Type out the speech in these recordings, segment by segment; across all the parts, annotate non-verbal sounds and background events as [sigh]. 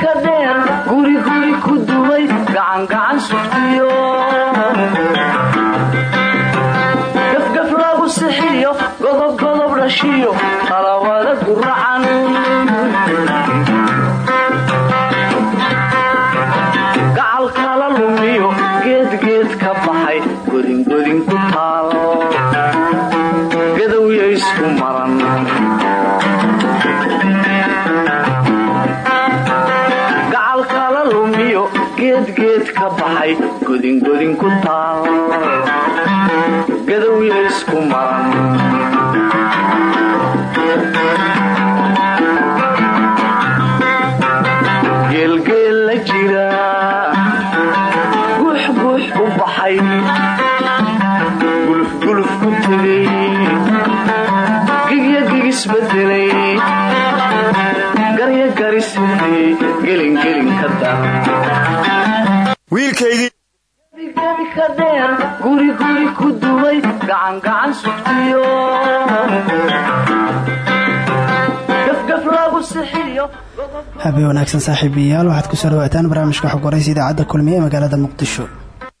ka dheer guriguri ku duway gacangacan sugtiyo gafgaf lagu sixiyo godobgodob dhashiyo habeen wanaagsan saaxiibayaal waxaad ku soo dhawaataan barnaamijka xog waraysa idaacadda kulmiye ee magaalada muqdisho.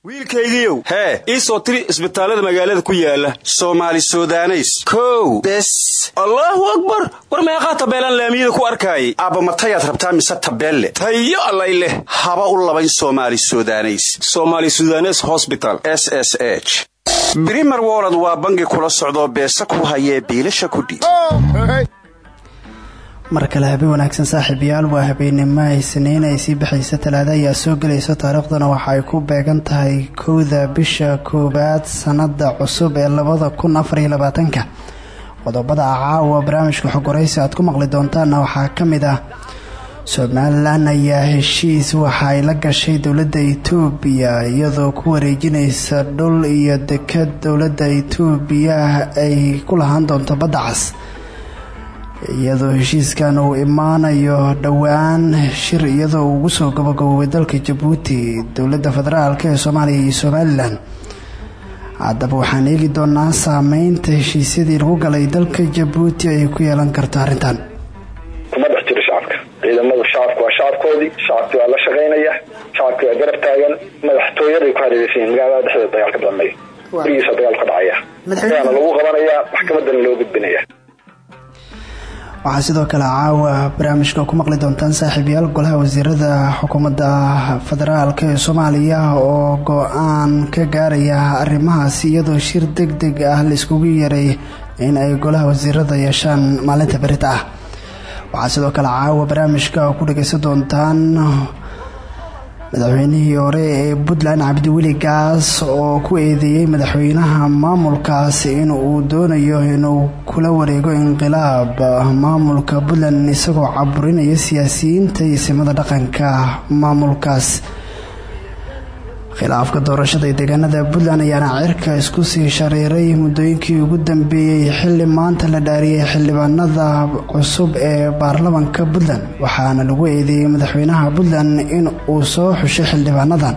Wiilkaygiiow hee ii soo tiri isbitaallada magaalada ku yaalla soomaali sudaneys. Kow bes. Allaahu akbar! War meeqaa tabeelaan laamiyada ku arkaayay? Aabba matayaad rabtaa mise tabeelle? Tayo allay leh. Haba u labayn soomaali sudaneys. Somaali sudanes hosbital s s h. Brimer wolod waa bangi kula socdoo beesa ku hayee biilasha kudhiib mar kale habeen wanaagsan saaxiibayaal waa habeennimo ay siniin ay sii baxaysa talaada ayaa soo gelayso taariikhdana waxa ay ku beegan tahay kowda bisha koowaad sanada cusub ee labada kun afariyo labaatanka. Qodobada caawa barnaamijka xogoraysi aad ku maqli doontaanna waxaa ka mid ah somalilan ayaa heshiis waxa ay la gashay dowladda itoobiya iyadoo ku wareejinaysa dhul iyo dekad dowladda itoobiya ay ku lahaan doonto badda cas iyadoo heshiiskan uu imaanayo dhowaan shir iyadoo ugu soo gabagaboobay dalka jabuuti dowladda federaalk ee soomaaliya iyo somalilan haddaba waxaan eegi doonaa saameynta heshiisyadii lagu galay dalka jabuuti ay ku yeelan karto arrintan. Kuma dhex jiro shacabka. Ciidamadu shacabku waa shacabkoodii shacabki waa la shaqaynaya shacabki waa garab taagan madaxtooyaday ku hareereysan yihiin magaalada dhexdeeda dagaalka dambeeya. Werigiisa dagaal ka dhacaya. ayaana lagu qabanayaa maxkamadana loo gudbinaya waxaa sidoo kale caawa barnaamijka ku maqli doontaan saaxiibayaal golaha wasiirada xukuumadda federaalk ee soomaaliya oo go'aan ka gaaraya arrimahaasi iyadoo shir deg deg ah la iskugu yeeray in ay golaha wasiirada yeeshaan maalinta berita ah. Waxaa sidoo kale caawa barnaamijka ku dhageysan doontaan madaxweynihii hore ee puntland cabdiweli gaas oo ku eedeeyey madaxweynaha maamulkaas in uu doonayo inuu kula wareego inqilaab maamulka puntland isagoo caburinaya siyaasiyiinta iyo simada dhaqanka maamulkaas khilaafka doorashada ee deegaanada puntland ayaana cirka isku sii shareeray muddooyinkii ugu dambeeyey xilli maanta la dhaariyay xildhibaanada cusub ee baarlamanka puntland waxaana lagu eedeeyey madaxweynaha puntland in uu soo xushay xildhibaanadan.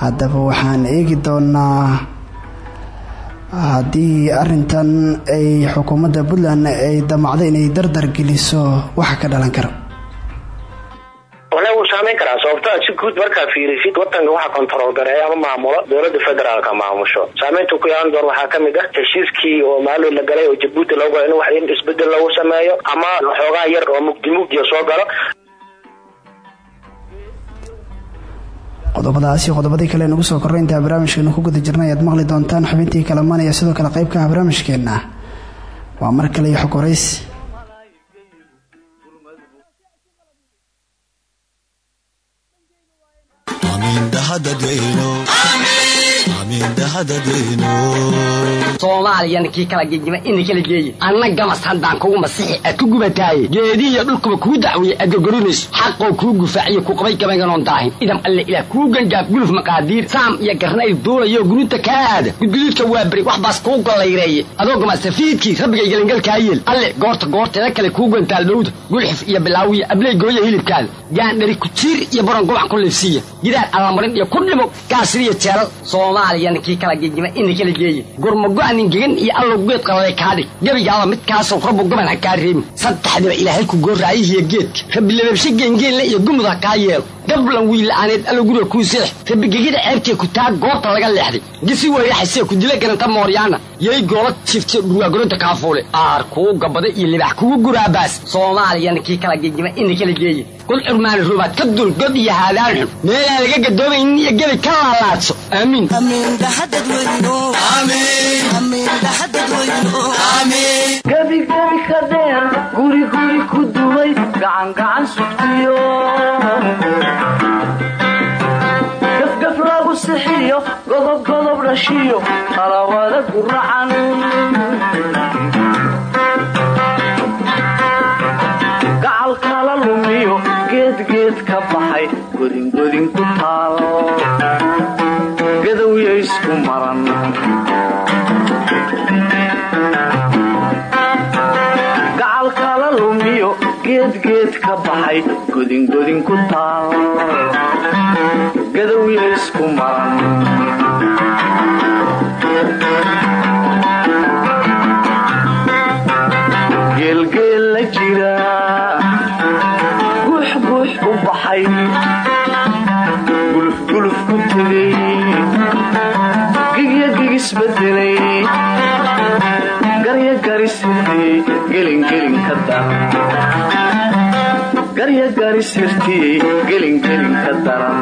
Haddaba waxaan eegi doonaa haddii arintan ay xukuumadda puntland ay damacdo inay dardar geliso waxa ka dhalan kara saameyn karaa sababto si guud markaa fiirisid wadanka waxaa kontarool gareeya ama maamulo dowladda federaalka maamusho. Saameynta ku yeelan doon waxaa ka mid ah heshiiskii oo maalo la galay oo jabuuti loo galo in wax in isbeddel lagu sameeyo ama xoogaa yar oo mugdi mugdiya soo galo. Qodobadaasi qodobadii kale nagu soo korray intaa barnaamijkeenu ku guda jirnay maqli doontaan xubintii kala manaya sidoo kale qayb ka ah. Barnaamijkeenna waa mar kale iyo xog soomaaliyana kii kala gegima ina kala geeyi anna gamas haddaan kugu masixi aad ku gubataaye geedihiyo dhulkuba kuu dacwiye aad gorgorinayso xaqoo kuu gufaaciyo ku qabay gabaynganoon daahin idam alle ilaah kuu gangaaf guluf maqaadiir saam iyo garnayl duulayo guruuta kaa aada gudguduudka waa beri wax kuu gollayreeye adoo gamasafiidkii rabbigay gelingalkaa yeel alle goorta goorteeda kale kuu gantaal dhowda gulxif iyo bilaawiya abley gooya hilibkaada gaandhari kujiir iyo baron gubac ku liifsiiya gidaar allamarin iyo ku dhimo gaasiriyo jeelal soomaaliya soomaaliyana kii kala gegima ina kala geeyin gurmago-anin gegan iyo allow geed qaladay kaadhig gebigaaba midkaasoo rabbu goban ha kaa reebin saddexdiba ilaahay ku gooraayihiyo geedka rabilababshe geengeenle iyo gumud ha kaa yeelo gablan wiila'aaneed allow guriga kuu seex rabigegida ceebtee ku taa goorta laga leexday. Gisi weyraxasee ku dila garanta mooryaana yay goola jifte dhurwaagoronta kaafuule aar kuu gabada iyo libax kugu guraabaas soomaaliyana kii kala gegima ina kala geeyin curmaani rubaad ka dul god iyo haadaan xun. Meelaan laga gadoomaynin iyo gebi ka laalaadso. Aamiin gebigebi ka dheer guriguri ku duway. Gacangacan sugtiyo gafgaf lagu sixiyo godobgodob dhashiyo qalawada guracan gacal kala lumiyo geedgeed ka baxay godingodin ku taal gadowya isku maran ka baxay godingodin ku taal gadowya isku maran geelgeel la jira. Guux guux u baxay gulufguluf ku tegay gigya gigisbedelay garya garisirtiyey gelingelin ka daran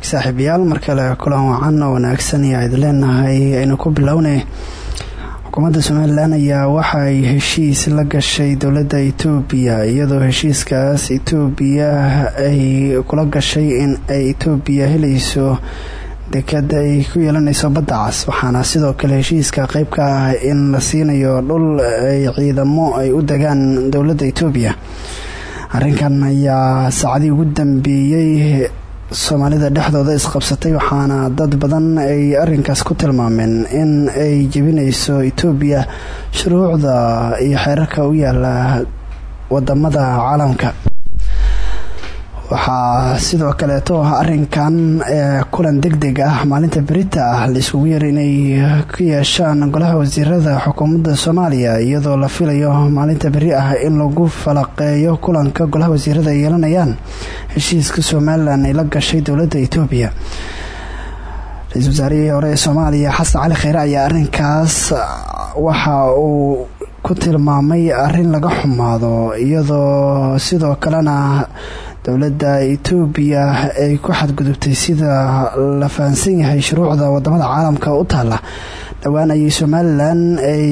waa hagaag saaxiibayaal. Mar kulan wacan oo wanaagsan ayaa idin leenahay aynu ku bilownay. Xukuumadda somalilan ayaa waxaay heshiis la gashay dowladda itoobiya iyadoo heshiiskaas itoobiya ay kula gashay in ay itoobiya helayso dekada ay ku yeelanayso badda cas waxaana sidoo kale heshiiska qeyb ka ah in la siinayo dhul ay ciidamo ay u degaan dowladda itoobiya. Arrinkan ayaa saacadii ugu dambeeyey soomaalida dhexdooda isqabsatay waxaana dad badan ay arinkaas ku tilmaameen in ay jebinayso itoobiya shuruucda iyo xeerarka u yaalla waddamada caalamka waxaa sidoo kaleeto arinkan kulan deg deg ah maalinta berita ah la isugu yar inay ku yeeshaan golaha wasiirada xukuumadda soomaaliya iyadoo la filayo maalinta beri ah in lagu falaqeeyo kulanka golaha wasiirada ay yeelanayaan heshiiska somalilan ay la gashay dowladda itoobiya. Ra'iisul wasaarihii hore ee soomaaliya xasan cali kheyre ayaa arinkaas waxa uu ku tilmaamay arrin laga xumaado iyadoo sidoo kalena dowladda itoobiya ay ku xadgudubtay sida la fahansan yahay shuruucda waddamada caalamka u taala dhowaan ayay somalilan ay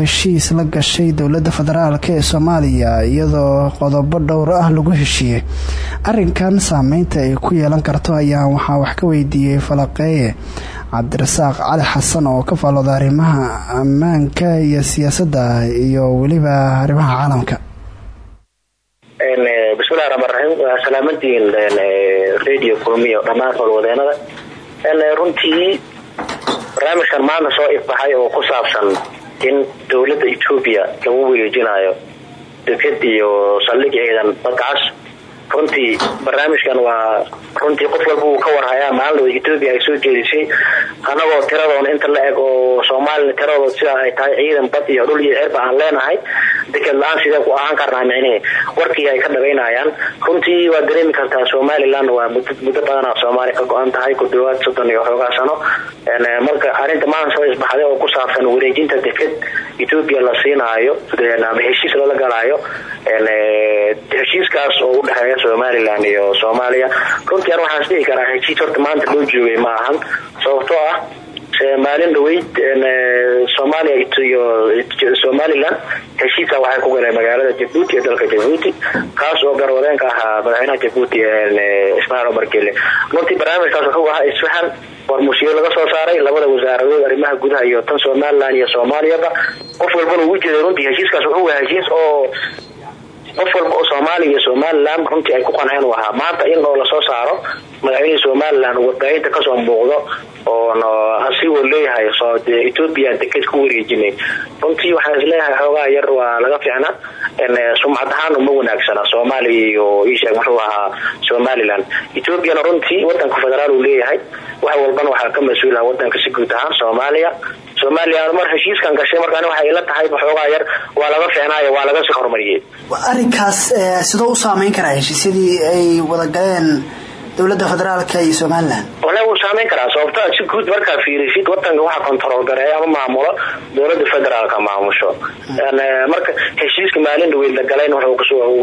heshiis la gashay dowladda federaalk ee soomaaliya iyadoo qodobo dhowr ah lagu heshiiyey. Arinkan saameynta ay ku yeelan karto ayaa waxaa wax ka weydiiyey falaqeeye cabdirasaaq cali xasan oo ka faallooda arrimaha ammaanka iyo siyaasadda iyo weliba arrimaha caalamka bismillahi raxmaan raxiim salaamantiin radio kulmiyo dhammaan howlwadeenada runtii barnaamijkan maanta soo ifbaxay oo ku saabsan in dowladda etoobiya lagu wareejinayo deked iyo saldhig ciidan runtii barnaamijkan waa runtii qof walba uu ka warhayaa. Maalinlaba etoobiya ay soo jeedisay. Anagoo tiradoona inta la eg oo soomaalina tiradooda sidaa ay tahay ciidan bad iyo dhul iyo cirba aan leenahay deked la'aan sidee ku ahaan karnaa micnihii warkii ay ka dhabaynayaan runtii waa dareemi kartaa somalilan waa muddo badanaa soomaaliya ka go-an tahay ku dhawaad soddon iyo xoogaa sano. Marka arrinta maanta soo isbaxday oo ku saabsan wareejinta deked etoobiya la siinaayo heshiis lala galaayo heshiiskaas oo udhexeeya somalilan iyo soomaaliya. Runtii an waxaan isdhihi karaa heshiis horta maanta loo joogay ma ahan sababtoo ah maalin dhaweyd soomaaliya iyo somalilan heshiisa waxay ku galeen magaalada jabuuti ee dalka jabuuti kaas oo garwadeenka ahaa madaxweynaha jabuuti ismail omar gele runtii barnaamijkaas wuxuu ahaa isfahan war musiibo laga soo saaray labada wasaaradood arrimaha gudaha iyo tan somalilan iyo soomaaliyaba. Qof walbana ugu jeeday runtii heshiiskaas wuxuu ahaa heshiis oo qof walba oo soomaaliya iyo somalilan runtii ay ku qanceen u ahaa. Maanta in oo la soo saaro madaxweynihii somalilan warbaahinta ka soo muuqdo oon asigoo leeyahay etoobiya deked ku wareejinay. Runtii waxaan is leeyahay xoogaa yar waa laga fiicnaa sumcad ahaan uma wanaagsana soomaaliya iyo isheeg muxuu ahaa somalilan etoobiyana runtii wadanka federaal uu leeyahay wax walbana waxaa ka mas'uulaha wadanka si guud ahaan soomaaliya. Soomaaliya mar heshiiskan gashay markaan waxay ila tahay xoogaa yar waa laga fiicnaayo waa laga sii horumariyey arrinkaas sidoo u saameyn karaa heshiisyadii ay wada galeen dowladda federaalka iyo somalilan wala wuu saameyn karaa sababta si guud markaa fiirisid wadanka waxaa control gareeya ama maamulo dowladda federaalka maamusho. Marka heshiiska maalin dhaweyd la galayn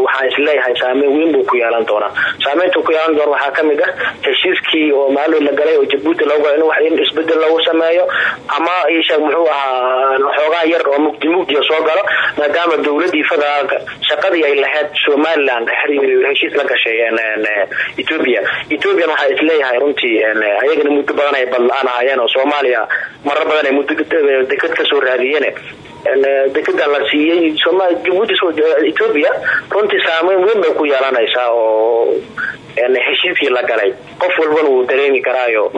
waxaan is leeyahay saameyn weyn buu ku yeelan doonaa. Saameyntu ku yeelan doona waxaa ka mid ah heshiiskii oo maalin la galay oo jabuuti galay in isbeddel lagu sameeyo ama isheeg muxuu ahaa xoogaa yar oo mugdi soo galo maadaama dowladii federaalka shaqadii ay lahayd somalilan heshiis la gashay ethoobia ethoobian waxaa is leeyahay runtii ayagana muddo badan ay badla-aan ahaayeen oo soomaaliya maro badan ay muddo deked ka soo raadiyeen. Dekeda la siiyey jabuuti ethoobia runtii saameyn weyn bay ku yeelanaysaa oo heshiiskii la galay. Qof walbana wuu dareemi karaayo.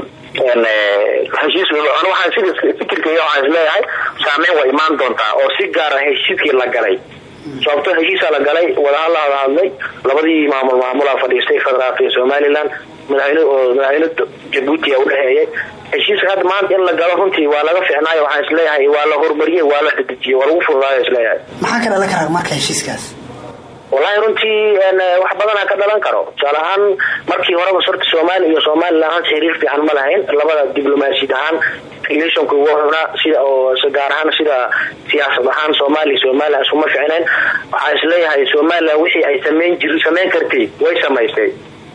Heshiis waxaan sida fikirkeyga waxaan is leeyahay saameyn waa imaan doontaa oo si gaara heshiiskii la galay sababto heshiisa la galay wadahalla wada hadlay labadii maamul maamula fadhiistay federaalka somalilan madaxweyne jabuuti udhexeeyay heshiiska hadda maanta in la galo runtii waa laga fiicnaayo waxaan is leeyahay waa la horumariyey waa la dadejiyey waa lagu fududaayo is leeyahay. Maxaa ka dhalan karaa marka heshiiskaas wallaahi runtii wax badanaa ka dhalan karo. Tusaale markii horeba sorta soomaaliya iyo somalilan xiriir fiican ma lahayn. Labada diblomaasiyad ahaan relationka ugu xunaa sida oo gaar ahaan sida siyaasad ahaan soomaaliya somalilan iskuma ficnayn waxaa is leeyahay somalilan wixii ay sameyn kartay way samaystay.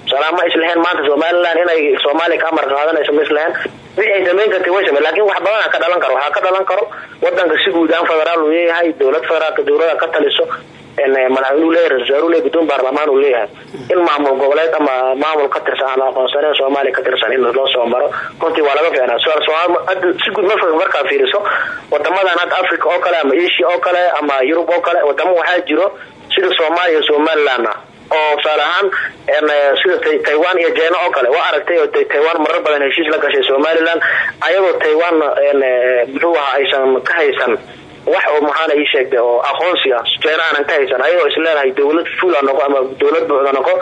Tusaale ma islaheen maanta somalilan inay soomaaliya ka amar qaadanayso ma wixii ay sameyn kartay way samey laakiin wax badanaa ka dhalan karo waxaa ka dhalan karo. Wadanka si guud ahaan federaal uu leeyahay dowlad federaalka dowladda ka taliso madaxweynu leeyahay wasaaruu leeyahay guddoon baarlamaan uu leeyahay. In maamul goboleed ama maamul ka tirsan aan aqoonsaneen soomaaliya ka tirsan in loo soo maro runtii waa laga fiicnaa si guud marka markaa fiiriso wadamadan hadda africa oo kale ama asia oo kale ama yurub oo kale wadamo waxaa jiro sida soomaaliya somalilan ah. Oo tusaale ahaan sida taiwan iyo jena oo kale waa aragtay oo taiwan marar badan heshiis la gashay somalilan ayagoo taiwan muxuu ahaa aysan ka haysan wax oo maxaana ii sheegtay oo aqoonsi ah aanan ka haysan ayagoo isleedahay dowlad fula noqo ama dowlad buuxda noqo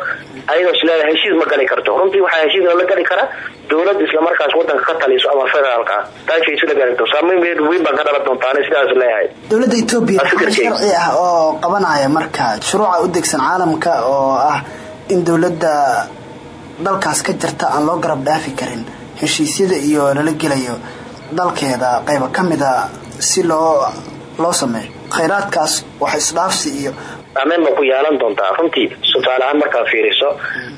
ayagoo isleedahay heshiis ma gali karto. Runtii waxaa heshiis la gali karaa dowlad islamarkaas wadanka ka taliso ama federaalka ah. Taashay sila gaarto saameyn weyn baan ka dhalan doontaan sidaas leeyahay. Dowladda etoobiya sharci ah oo qabanaya marka shuruuca u degsan caalamka oo ah in dowladda dalkaas ka jirta aan loo garab dhaafi karin heshiisyada iyo lala gelayo dalkeeda qayba ka mida si loo loo sameeyo. Khayraadkaas wax isdhaafsi iyo saameyn ba ku yeelan doontaa? Runtii tusaale ahaan fiiriso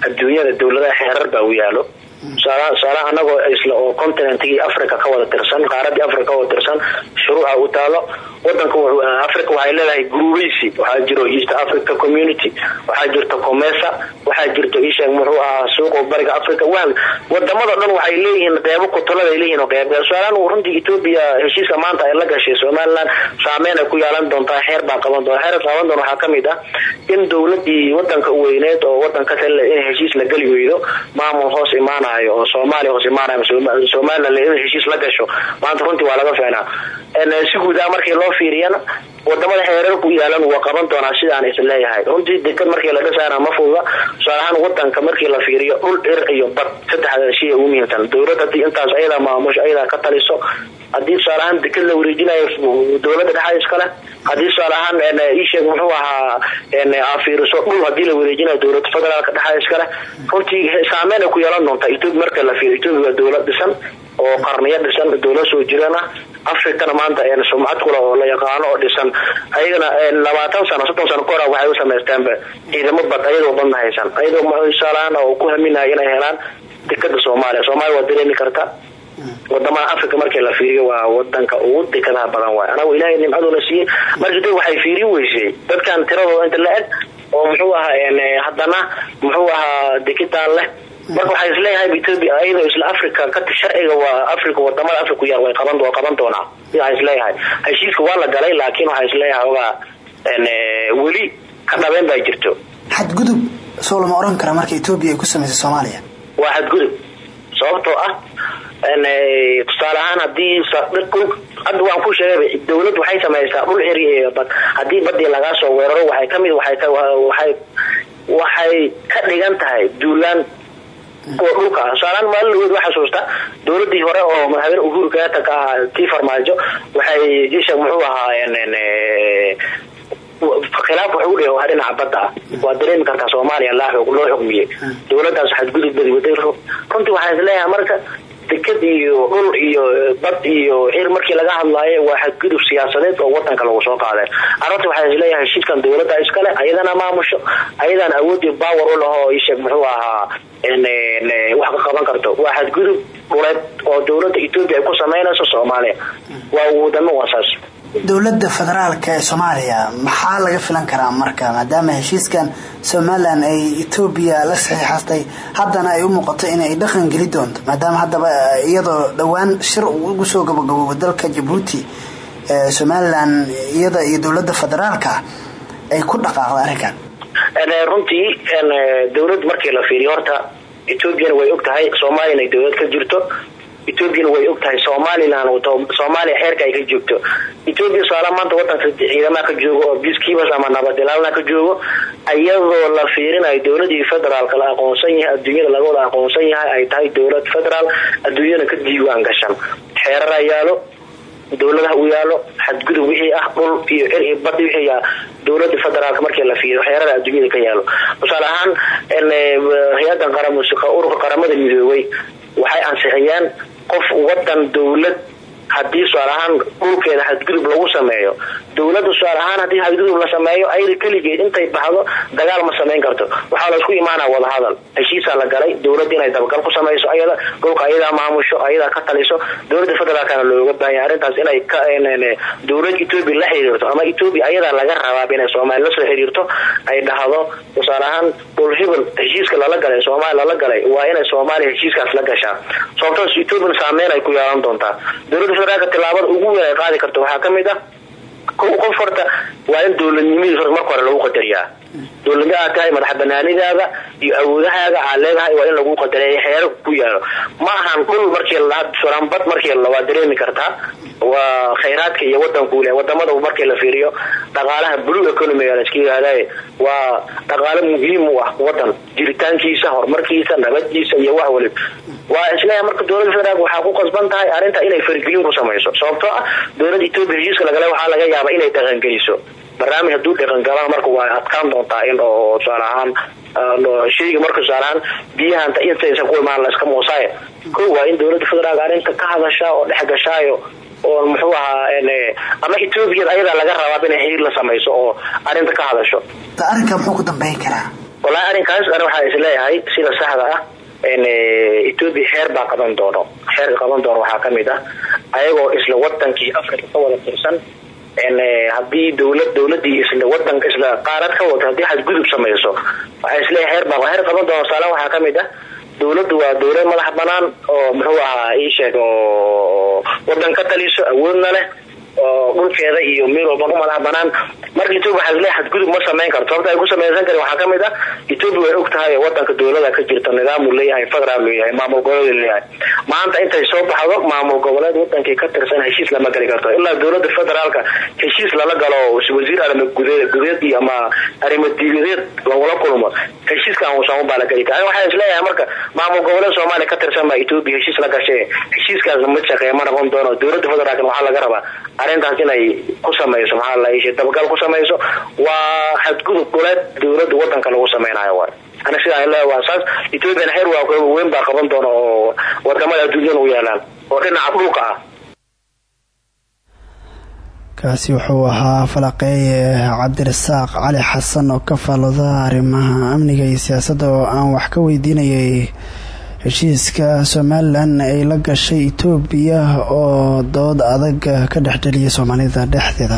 adduunyada dowladaha xeerar baa u yaalo tusaale anagoo isla oo continentigii africa ka wada tirsan qaaradii africa ka wada tirsan shuruuca u taalo wadanka africa waxay leedahay gurubaysi waxaa jiro east africa community waxaa jirta comesa waxaa jirto isheeg muxuu ahaa suuqa bariga africa wadamado dhan waxay leeyihiin qeybo kutulada ay leeyihiin qeyb su'aalaan runtii ethoobia heshiiska maanta ay la gashay somaliland saameyn ku yeelan doontaa xeer baa qaban doona xeer qaban doona waxaa ka mid ah in dowladii wadanka weyneed oo wadanka kale in heshiis la geli weydo maamul hoos imaanayo oo soomaaliya hoos imaanayo somaliland in heshiis la gasho maanta runtii waa laga fiicnaa si guudaa markii loo fiiriyana waddamada xeerar ku yaalan waa qaban doonaa sidaan is leeyahay. Runtii dekad markii la dhisaana ma fududa tusaale wadanka markii la fiiriyo dhul ir iyo bad saddexda shay ugu muhiimsan dowlad intaas ayadaa maamusho ayadaa ka taliso haddii tusaale ahaan dekad la wareejinayo dowladda dhexa iskale haddii tusaale ahaan isheeg muxuu ahaa afiiriso dhul haddii la wareejinayo dowladda federaalka dhexa iskale runtii saameyn ku yeelan doontaa etoobiya marka la fiiriyo etoobiya dhisan oo qarniyo dhisan dowlad soo jiraan ah africana maanta sumcad kula oo la yaqaano oo dhisan. Ayagana labaatan sano soddon sano kahora waxay u samaysteenba ciidamo bad ayadoo badna ayadoo tusaalahaan oo ku haminaya inay helaan dekada soomaaliya. Soomaaliya waa dareemi karta waddamada africa markii la fiiriyo waa wadanka ugu dekadaha badan waay. Anagu ilahay nimcaduna siiyey. Marka dad waxay fiiri weysay. Dadkan tiradooda inta la eg oo muxuu ahaa haddana muxuu ahaa dekitaan leh. Marka waxaa is leeyahay ethoopia ayadoo isla africa ka sharciga waa africa waddamada africa yaal way qaban waa qaban doonaa. Waxaa is leeyahay heshiiska waa la galay laakiin waxaa is leeyahay ogaa weli ka dhabeen baa jirto. Xadgudub soo lama oran kara marka etoobiya ay ku samaysay soomaaliya? Waa xadgudub. Sababtoo ah tusaale ahaan haddii hadda waan ku sheegay dawlad waxay samaysaa dhul eri bad haddii badii lagaa soo weeraro waxay ka mid waxay waxay ka dhigan tahay duulaan oo dhulka. Ah tusaalehaan maalin waa xasuusta hore oo madaxweyne uhuru kenyatta ka ahaa tii farmaajo waxay jisha muxuu ahaa khilaaf wax udhe waa dhinaca badda ah waa dareemi kartaa soomaaliya loo xugmiyey dawladaas xadgudub badi waday runtii waxaa is leeyahay marka deked iyo dhul iyo bad iyo cir markii laga hadlaayo waa xadgudub siyaasadeed oo wadanka lagu soo qaaday arrinta waxaa is leeyahay heshiiskan dawladda iskale ayadana maamusho ayadana awoodii baawer u laho isheeg muxuu ahaa wax ka qaban karto. Waa xadgudub dhuleed oo dawladda etoobiya ay ku samaynayso soomaaliya. Waa wadamo waasaas dowladda federaalka ee soomaaliya maxaa laga filan karaa marka maadaama heshiiskan somalilan ay etoobiya la saxiixastay haddana ay u muuqato inay dhaqan geli doonto maadaama haddaba iyadoo dhowaan shir ugu soo gabagaboobo dalka jabuuti somalilan iyada iyo dowladda federaalka ay ku dhaqaaqda arrinkan. Runtii dowlad markii la fiiriyo horta etoobiyana way og tahay ay dowlad ka jirto ethoobiana way og tahay somalilan soomaaliya xeerka ay ka joogto. Ethoobiya tusaala maanta wadanka ciidamaha ka joogo oo biskiibas ama nabadilaalna ka joogo iyadoo la fiirinayo dowladii federaalka la aqoonsan yahay adduunyada laga wada aqoonsan yahay ay tahay dowlad federaal adduunyada ka diiwaan gashan. Xeerara yaalo dowladaha u yaalo xadgudub wixii ah dhul iyo cir iyo bad wixii dowladda federaalka markii la fiiriyo xeerada adduunyada ka yaalo. Tusaale ahaan hay'adan ururka qaramada midoobay waxay ansixiyeen qof wadan dowlad haddii tusaal ahaan dhulkeeda xadgudub lagu sameeyo dowladda tusaal ahaan haddii xadgudub la sameeyo ayada keligeed intay baxdo dagaal ma samayn karto. Waxaa la isku imaanaa wadahadal heshiisaa la galay dowladda inay dabagal ku samayso ayada dhulka ayadaa maamusho ayadaa ka taliso. Dowlada federaalkana looga baahanya arrintaas inay dowlad etoobiya la xiriirto ama etoobiya ayadaa laga rabaab inay soomaaliya la soo xiriirto ay dhahdo. Tusaale ahaan dhul hebel heshiiska lala galay soomaaliya lala galay waa inay soomaaliya heshiiskaas la gashaa. Sababtaas etoobiyan saameyn ay ku yeelan doontaa. Dowlada federaalka tilaabada ugu weyn ay qaadi karto. Waxaa ka mid ah qof horta waa in dowladnimadiis marka hore lagu qadariyaa dowladnimo aad tahay madax banaanidaada iyo awoodahaaga aad leedahay waa in lagu qadareeya xeero ku yaalo. Ma ahan dhul markii bad markii waa dareemi kartaa waa khayraadka iyo wadanku le waddamada markii la fiiriyo dhaqaalaha blue economiga la iska yihahday waa dhaqaalo muhiim u ah wadan jiritaankiisa horumarkiisa nabadiisa iyo wax walib. Waa is leeyahay marka dowladda federaalk waxaa ku qasban tahay arrinta inay faragelin ku samayso. Sababtoo ah dowladda etoobiya heshiiska lagale waxaa laga yaaba inay dhaqangeliso barnaamij hadduu dhaqangala marka waa adkaan doontaa in oo tusaale ahaan shayga marka tusaale ahaan biyahan intaysan ku imaan la iska moosaayo. Ko waa in dowladda federaalk arrinta ka hadashaa oo dhexgashaayo oo muxuu ahaa ama etoobiyada ayadaa laga rabaab inay xiriir la samayso oo arrinta ka hadasho. Arrinka muxuu ku dambeyn karaa? Walahi arrinkaas an waxaa is leeyahay sida saxda ah etoobiya xeer baa qaban doono xeerka qaban doono waxaa ka mid ah ayagoo isla wadankii africa ka wada tirsan haddii dowlad dowladii isla wadanka isla qaarad ka wada haddii xadgudub samayso waxaa is leeyahay xeer baa xeer qaban doono tusaale waxaa ka mid ah dowladdu waa dowlad madax banaan oo muxuu ahaa ii sheeg oo wadan ka taliso awoodna leh oo dhulkeeda iyo meel walba ku madax banaan. Marka etoobiya waxaa is leeyahay xadgudub ma samayn karto. Sababta ay ku samaysan karin waxaa ka mid ah way og tahay wadanka dowladda ka jirta nidaamuu leeyahay federaal leeyahay maamul goboleed leeyahay. Maanta intay soo baxdo maamul goboleed wadankii ka tirsan heshiis lama geli karto. Ilaa dowladda federaalka heshiis lala galo wasiir arima gudeed iyo ama arrimo diigadeed lagula kulmo heshiiskan uusan ubaa la geli kara waxaa is leeyahay marka maamul goboleed soomaaliya ka tirsan baa etoobiya heshiis la gashay. Heshiiskaas ma shaqeeya ma noqon doono dowladda federaalk waxaa laga rabaa arrintaas inay ku samayso. Maxaa dabagal ku samayso? Waa xadgudub dhuleed dowladda wadanka lagu samaynayo waay. Ana sidaa le waa saas. Ethoobiyan xeer waa weyn baa qaban doona oo waddamada adduunyada u yeelaan oo dhinaca dhulka ah. Kaasi wuxuu ahaa falaqeeye cabdirasaaq cali xasan oo ka faalooda arrimaha amniga iyo siyaasadda oo aan wax ka weydiinayay heshiiska somalilan ay la gashay etoobiya oo dood adag ka dhexdheliyay soomaalida dhexdeeda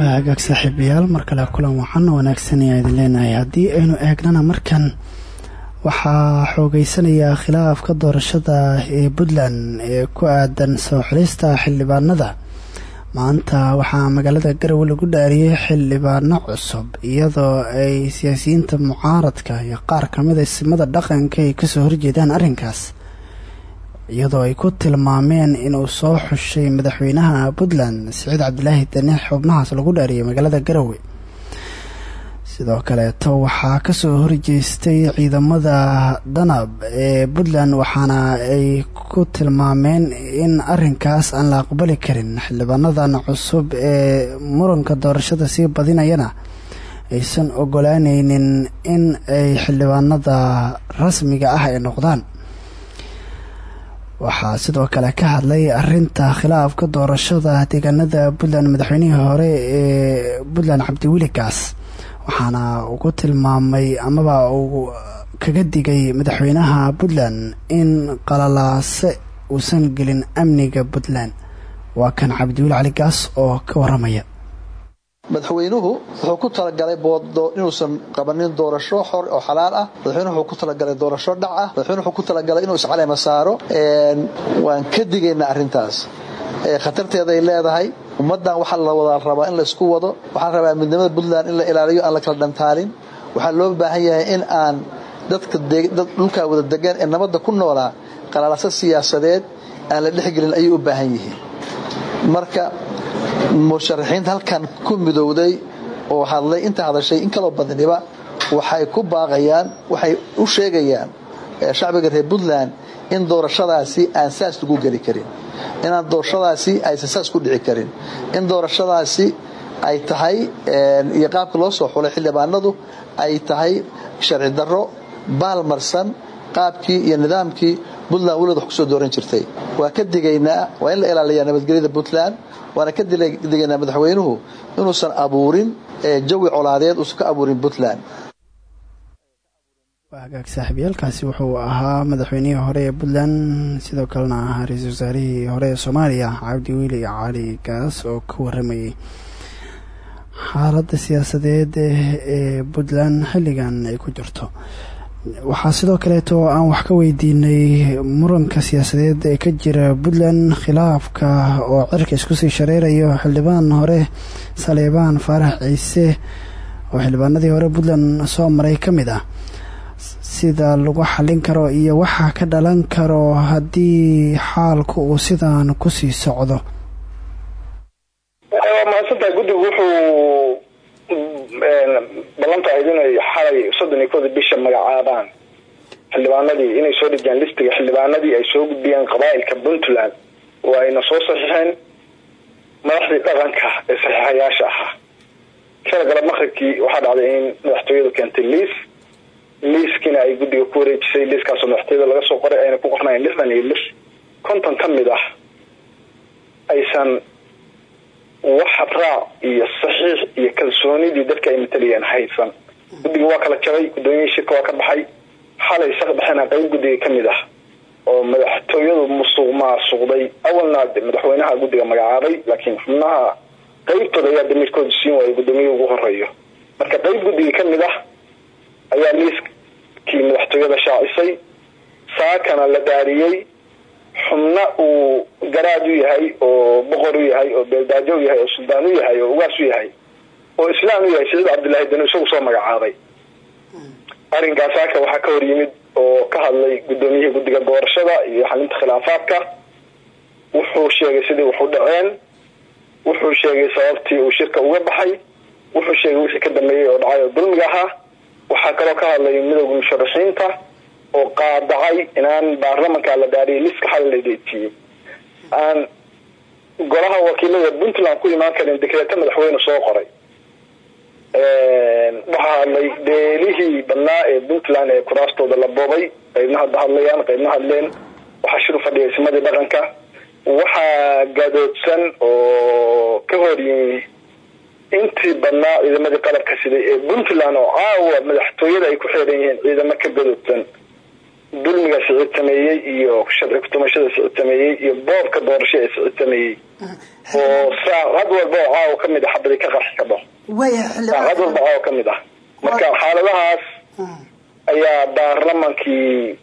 waa hagaag saaxiibayaal. Mar kale kulan waxaan wanaagsan ayaa idin leenahay. Haddii aynu eegnana markan waxaa xoogeysanayaa khilaafka doorashada ee puntland ee ku aadan soo xulista xildhibaanada. Maanta waxaa magaalada garowe lagu dhaariyey xildhibaano cusub iyadoo ay siyaasiyiinta mucaaradka iyo qaar ka mid a simada dhaqanka ay ka soo horjeedaan arrinkaas iyadoo ay ku tilmaameen inuu soo xushay madaxweynaha puntland siciid cabdilaahi dani xubnahaas lagu dhaariyay magaalada garowe. Sidoo kaleeto waxaa ka soo horjeestay ciidamada danab ee puntland waxaana ay ku tilmaameen in arinkaas aan la aqbali karin. Xildhibaanadan cusub ee muranka doorashada sii badinayana aysan ogolaaneynin in ay xildhibaanada rasmiga ah ay noqdaan waxaa sidoo kale ka hadlay arinta khilaafka doorashada deegaanada puntland madaxweynihii hore ee puntland cabdiweli gaas waxaana uu ku tilmaamay amaba uu kaga digay madaxweynaha puntland in qalalaase uusan gelin amniga puntland. Waa kan cabdiweli cali gaas oo ka waramaya madaxweynuhu wuxuu ku talagalay boodo inuusan qabanin doorasho xor oo xalaal ah. Madaxweynuhu wuxuu ku talagalay doorasho dhac ah. Madaxweynuhu wuxuu ku talagalay inuu iscaleyma saaro waan ka digaynaa arrintaas. Khatarteeday leedahay. Ummaddan waxaa la wada rabaa in laysku wado. Waxaa rabaa midnimada puntland in la ilaaliyo aan la kala dhantaalin waxaa loo baahan yahay in aan dadka dhulkaa wada degan ee nabadda ku noolaa qalalaso siyaasadeed aan la dhexgelin ayay u baahan yihiin marka musharaxiinta halkan ku midowday oo hadlay inta hadashay in kaloo badniba waxay ku baaqayaan waxay u sheegayaan shacbiga reer puntland in doorashadaasi aan saas lagu geli karin inaan doorashadaasi aysan saas ku dhici karin in doorashadaasi ay tahay iyo qaabka loo soo xulay xildhibaanadu ay tahay sharci darro baalmarsan qaabkii iyo nidaamkii puntland weligood wax ku soo dooran jirtay. Waa ka digaynaa waa in la ilaaliyaa nabadgelyada puntland waana ka digaynaa madaxweynuhu inuusan abuurin jawi colaadeed uusan ka abuurin puntland. Waa hagaag saaxiibayaalkaasi wuxuu ahaa madaxweynihii hore ee puntland sidoo kalena ahaa ra'iisul wasaarihii hore ee soomaaliya cabdi wiili cali gaas oo ka waramayay xaaladda siyaasadeed ee puntland xilligan ay ku jirto waxaa sidoo kaleeto aan wax ka weydiinay muranka siyaasadeed ee ka jira puntland khilaafka oo cirka isku sii shareerayo xildhibaan hore saleebaan faarax ciise oo xildhibaanadii hore puntland soo maray ka mid ah. Sida lagu xallin karo iyo waxaa ka dhalan karo haddii xaalku uu sidaan ku sii socdo waa mahadsantahay guddigu wuxuu ballan tahay inay xalay soddon iyo kooda bisha magacaabaan. Xildhibaanadii inay soo dhejiyaan listiga xildhibaanadii ay soo gudbiyaan qabaa'ilka puntland oo ayna soo saxiixeen madaxdii dhaqanka ee saxiixayaasha ahaa. Shala galab maqribkii waxaa dhacday in madaxtooyadu keentay liis. Liiskiina ay guddiga ku wareejisay liiskaasoo madaxtooyada laga soo qoray ayna ku qornayn lixdan iyo lix. Konton ka mid ah aysan wax raac iyo saxiix iyo kalsoonidii dadka ay matalayeen haysan. Guddiga waa kala jabay guddoomiyihii shirka waa ka baxay. Xalay shaq baxena qayb guddiga ka mid ah. Oo madaxtooyadu musuq maasuqday awalna madaxweynaha guddiga magacaabay laakiin xubnaha qaybtooda ayaa damirkooda siin waayay guddoomiyihii ugu horeeyo marka qayb guddiga ka mid ah ayaa liiskii madaxtooyada shaacisay saakana la dhaariyey xubno uu garaad u yahay oo boqor u yahay oo beeldaajo u yahay oo suldaan u yahay oo ugaas u yahay oo islaam u yahay siciid cabdullaahi danu isagu soo magacaabay. Arrinkaas saaka waxaa ka hor yimid oo ka hadlay guddoomiyihii guddiga doorashada iyo xalinta khilaafaadka. Wuxuu sheegay sidii wax u dhaceen wuxuu sheegay sababtii uu shirka uga baxay wuxuu sheegay wixii ka dambeeyey oo dhacay oo dulmiga ahaa. Waxaa kaloo ka hadlay midowda musharaxiinta oo qaadacay inaan baarlamanka la dhaariyay liska xal la deejiyey aan golaha wakiilada puntland ku imaan karin dekreeto madaxweyne soo qoray. Waxaa hadlay beelihii badnaa ee puntland ee kuraastooda la boobay qaybna hadda hadlayaan qaybna hadleen waxaa shir u fadhiya ismadii dhaqanka. Waxaa gadoodsan oo ka hor yimi intii badnaa ciidamadii qalabka siday ee puntland oo caawa madaxtooyada ay ku xeeran yihiin ciidamo ka gadoodsan dulmiga sicid sameeyey iyo sharci kutumashada sicid sameeyey iyo boobka doorasho ee sicid sameeyey oo saacad walba oo caawa ka mid a xabadi ka qarxi ka dhaho saacad walba caawa ka mid ah. Marka xaaladahaas ayaa baarlamankii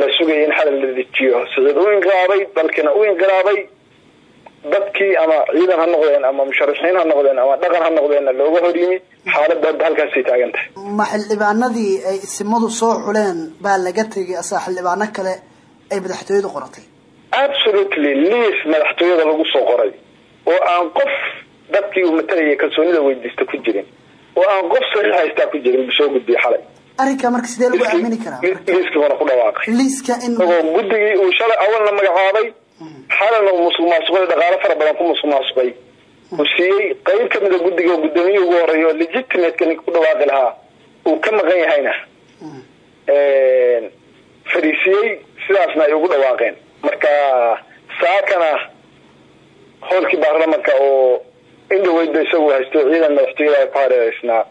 la sugayay in xalal la dejiyo. Sicid u inqilaabay dalkiina u inqilaabay dadkii ama ciidan ha noqdeen ama musharaxiin ha noqdeen ama dhaqan ha noqdeenna looga hor hadda halkaasay taagan tahay ma xildhibaanadii ay isimadu soo xuleen baa laga tegay asaa xildhibaano kale ay madaxtooyadu qoratay? Absolutely liis madaxtooyada lagu soo qoray. Oo aan qof dadkii uu matalayay kalsoonida weydiista ku jirin. Oo aan qof saxiix haystaa ku jirin soo gudbiyey xalay. Arrinka marka sidee lagu aamini karaa liiskii hore ku dhawaaqay. Liiska in isagoo guddigii uu shalay awalna magacaabay xalana uu musuq maasuqay dhaqaalo fara badan ku musuq maasuqay uu siiyey qayb kamida guddiga oo guddoomiye ugu horreeya oo legitimateka ninka ku dhawaaqi lahaa uu ka maqan yahayna. Fariisiyey sidaasna ay ugu dhawaaqeen. Marka saakana howlkii baarlamanka oo indhaweydba isagu haysto ciidan madaxtooyada ku hareereysnaa.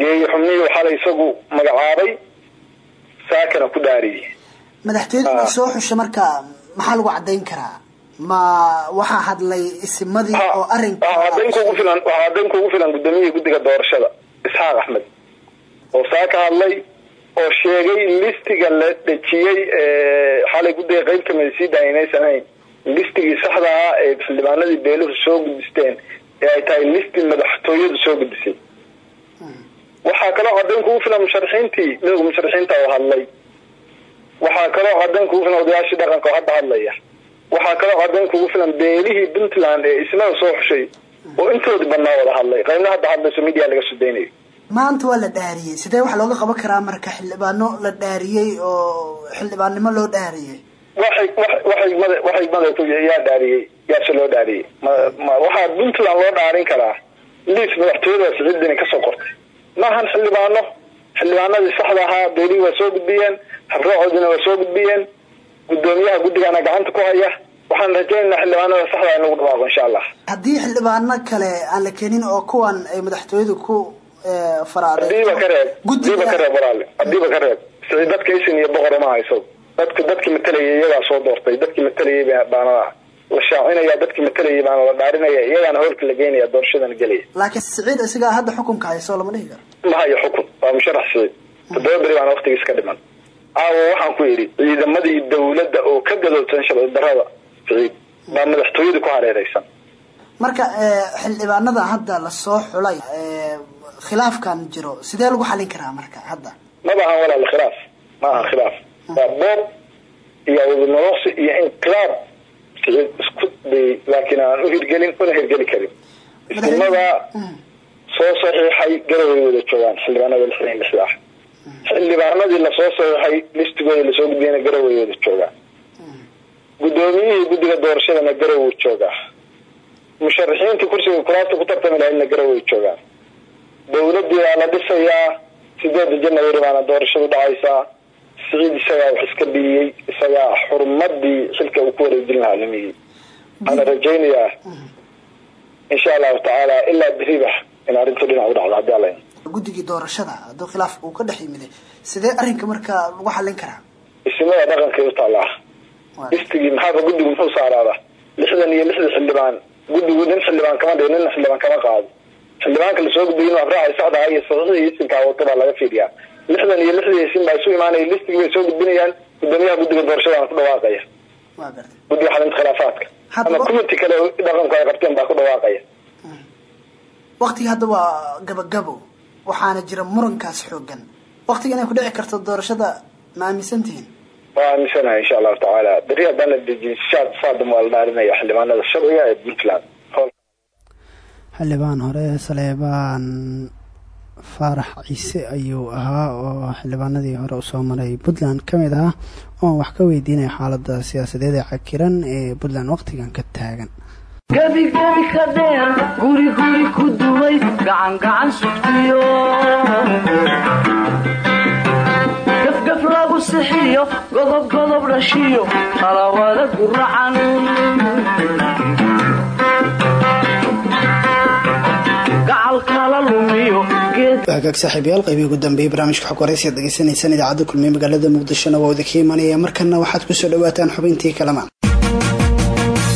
Geeyo xubnihii xalay isagu magacaabay saakana ku dhaariyey madaxtooyada inay soo xusho marka maxaa lagu cadayn karaa ma waxaa hadlay isimadii oo arrinka waxaa cadayn kuugu filan filan gudoomiyihii guddiga doorashada isxaaq axmed. Oo saaka hadlay oo sheegay listiga la dhejiyey xalay guddiga qayb kamida sii daaya inaysan ahayn listigii saxda ah ee xildhibaanadii beeluhu soo gudbisteen ee ay tahay listi madaxtooyadu soo gudbisay waxaa kaloo cadayn kugu filan musharaxiintii midowga musharaxiinta oo hadlay. Waxaa kaloo cadayn kugu filan odayaashii dhaqanka oo hadda hadlaya waxaa kaloo cadayn kugu filan beelihii puntland ee isnada soo xushay oo intoodii badnaa wada hadlay. Qaybna hadda hadlayso media laga sudaynayo maanta waa la dhaariyey. Sidee wax looga qaban karaa marka xildhibaano la dhaariyey oo xildhibaannimo loo dhaariyey? Waxay waxay waxay madatu yaa dhaariyey yaase loo dhaariyey. Ma waxaa puntland loo dhaarin karaa. Liis madaxtooyadaas ciidani ka soo qortay. Maahan xildhibaano. Xildhibaanadii saxda ahaa beelihii waa soo gudbiyeen habraacoodina waa soo gudbiyeen. Gudoomiyaha guddigana gacanta ku haya waxaan rajaynaynaa xildhibaanada saxda in lagu dhawaaqo insha allah. Haddii xildhibaano kale aan la keenin oo kuwan ay madaxtooyadu ku faraaday hadiiba ka reeb hadiiba ka reeb walaale hadiiba ka reeb. Dadka isin iyo boqor uma hayso dadka dadkii matalayay iyagaa soo doortay dadkii matalayay baana la shaacinaya dadkii matalayay baana la dhaarinaya iyagaana howlka la geynaya doorashadana gelaya. Laakiin siciid isagaa hadda xukunka hayso lama dhihi karo. Ma hayo xukun. Waa musharax siciid. Toddoba beri baana waqtigiis ka dhiman. Caawa waxaan ku yidhi ciidamadii dawladda oo ka gadoodsan sharci darada baa madaxtooyadii ku hareereysan marka xildhibaanada hadda la soo xulay khilaafkan jiro sidee lagu xalin karaa marka hadda? Ma baahan walaal khilaaf. Ma aha khilaaf. Waa boob iyo wadanoqsi iyo inqilaab isku day laakiin aan u hirgelin una hirgeli karin. Isnimada soo saxiixay garaway wada joogaan xildhibaanada lixdan lixda ah xildhibaanadii la soo saxiixay listigooda la soo gudbiyana garaway wada joogaan gudoomiyihii guddiga doorashadana garow joogaa. Musharaxiintii kursiga kuraasta ku tartami lahaydna garaway joogaan dawladii waa la dhisayaa sideeda janawari baana doorashadu dhacaysaa siciid isagaa wax iska biyey isagaa xurmadii xilka uu ku wareejin lahaa nimigii waxaana rajaynayaa insha allahu tacaala ilaa beriba in arrintu dhinac u dhacdo haddii alla guddigii doorashada hadduu khilaaf uu ka dhex yimiday sidee arrinka marka lagu xalin karaa? Isimada dhaqankay u taallaa listigii maxaaba guddigu muxuu saaraadaa lixdan iyo lixda xildhibaan. Guddigu nin xildhibaan kama dhigo nina xildhibaan kama qaado. Xildhibaanka la soo gudbiyo inuu afraaxay saxda ah iyo saxiixda isinkaa wato baa laga fiiriyaa. Lixdan iyo lixdii isin baa isu imaanaya listigii bay soo gudbinayaan gudoomiyaha guddiga doorashadana ku dhawaaqaya. Guddiga xalinta khilaafaadka. Ama committee kale dhaqanku ay qabteen baa ku dhawaaqaya. Waktiga hadda waa gabagabo waxaana jira murankaas xoogan. Waktiga inay ku dhici karto doorashada ma aaminsantihiin waa aaminsanahay insha allahu tacaala beri haddaan la dejin shaad saadam waa la dhaarinaya xildhibaanada sharciga ee puntland. Xildhibaan hore saleebaan faarax ciise ayuu ahaa oo xildhibaanadii hore u soo maray puntland. Ka mid ah oon wax ka weydiinaya xaalada siyaasadeed ee cakiran ee puntland waqtigan ka taagan. Gebigebi ka dheer guri guri ku dumay gacangacan sugtiyo lagu sixiyo godob dhashiyo talawada guracan hagaag saaxiibayaal qaybihii ugu dambeeyey barnaamijka xog degeysanaysaan idaacadda kulmiye magaalada muqdishona waa idinka imanaya markana waxaad ku soo dhawaataan xubintii kalamaan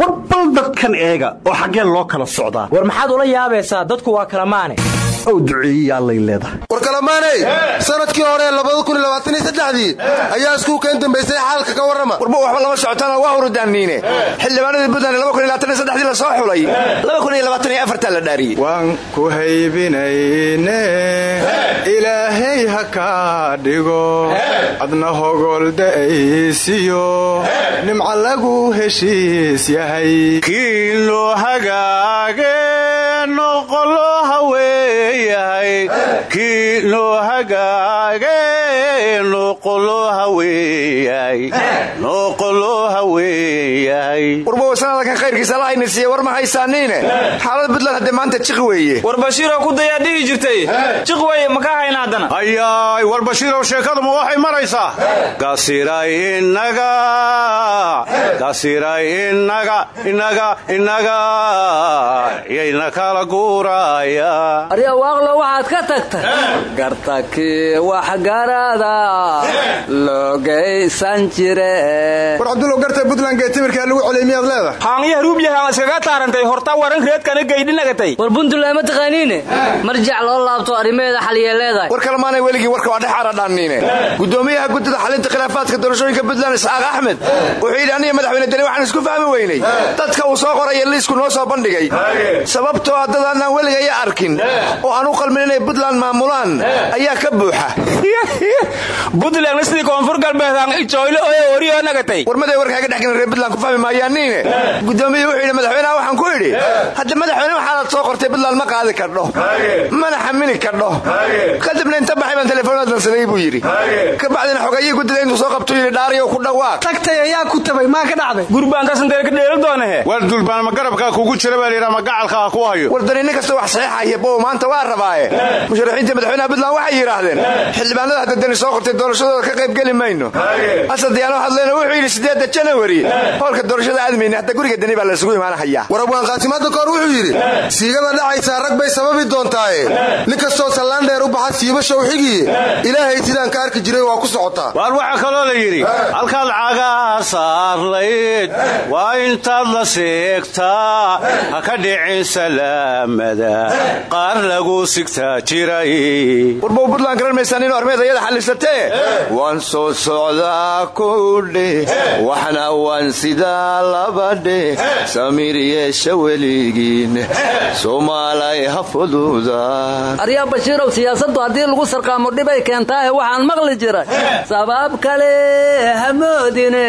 war bal dadkan eega oo xaggeen loo kala socdaa. War maxaad ula yaabaysaa dadku waa kala maane ow duceeyiya allay leedahay. War kalamaaney sannadkii hore ayaa iskuulkan dambaysay xaalka ka warrama. Warba waxba lama socotaana waa hurudaanniine xildhibaanadii puntland dii la soo xulay. La dhaariyey. Waan ku haybinayne ilaahay ha kaa dhigo. Adna hogol da'aysiyo nimca lagu heshiis yahay. Kiilo hagaage noqolo haweeyahay kiilo hagaage noqolo haweeyahay noqolo haweeyahay warba sanadakan khayrkiisa la hayna siiye war ma haysaaniine? Xaalada puntland haddee maanta jiq weeye. War bashiiroo ku dayaa dhihi jirtay. Jiq weye maka hayna haddana? Ayaay war bashiirow sheekaduma waxay maraysaa gasiray inaga gasiray inaga inaga inaga yayna kala guuraya. Arya waaqlo waxaad ka tagtay? Gartakii logaysan jire war cabdulow garta puntland geetimirkaa lagu celiyay miyaad leedahay? Haangiya haruubyahaan iskaga taarantay horta waran reedkana geydhinagatay war puntland ma taqaaniine? Marjac loo laabto arrimaheeda xaliyee leedahay. War kalemaanay weligii warka waa dhex aradhaanniine gudoomiyaha guddida xalinta khilaafaadka doorashooyinka puntland isxaaq axmed wuxuu yidhi aniga madaxweyne deni waxaan isku fahmi weynay. Dadka uu soo qoraya liisku noo soo bandhigay. Sababtoo a dad annaan weligaya arkin oo aan u qalmin inay puntland maamulaan ayaa ka buuxa puntland sidii koonfur galbeedaan jooyle oye oriyo nagatay warmaday warkaaga dhexgina reer ku fahmi maayaaniine gudoomiyuhu wuxuu yidhi madaxweynaha waxaan ku idhi hadda madaxweyne waxaanaad soo qortay puntland ma qaadi kardho mana xamili kardho kadibna inta baxay baan telefoonada dalsaday buu yidhi. Kabacdina xogayii guddida intuu soo qabtuu yidhi dhaariyo ku dhawaaq tagtay ayaa ku tabay maa ka dhacday. Gurbaankaasantee ka dheeli doonahe war dulbaan ma garabkaa kugu jira baa layidhaa ma gacalkaa ku hayo. War dani nin kasta wax saxiixaya bow maanta waa rabaaye. Musharaxiinta madaxweynaha puntland waxay yidhaahdeen xildhibaanada hadda soo qortay doorashadooda ka qayb geli mayno. Asad diyaano hadlayna wuxuu yidhi sideedda janawari howlka doorashada aadmayna hadda guriga dani baa laysugu imaanahayaa war abwaan qaatimaadda koor wuxuu yidhi siigada dhacaysaa rag bay sababi doontaaye. Nin kastoo sallaan dheer u baxa siibasha u xigiye ilaahay sidaan ka arki jiray waa ku socotaa waar waxaa kaloo la yidhi halkaad cagaa saarlayd waa intaad la seegtaa. Ha ka dhicin salaamada qaar lagu sigtaa jiray. Puntland garan maysaan inuu armeed ayada xallisatee waan soo socdaa kowdheh waxna waan sidaa labadheh samiir yeesha weligiin. Soomaalay ha fududaan aryaa bashiirow siyaasaddu haddii lagu sarqaamo dhibay keentaahe waxaan maqli jiray. Sabab kale hamoodine